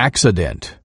accident.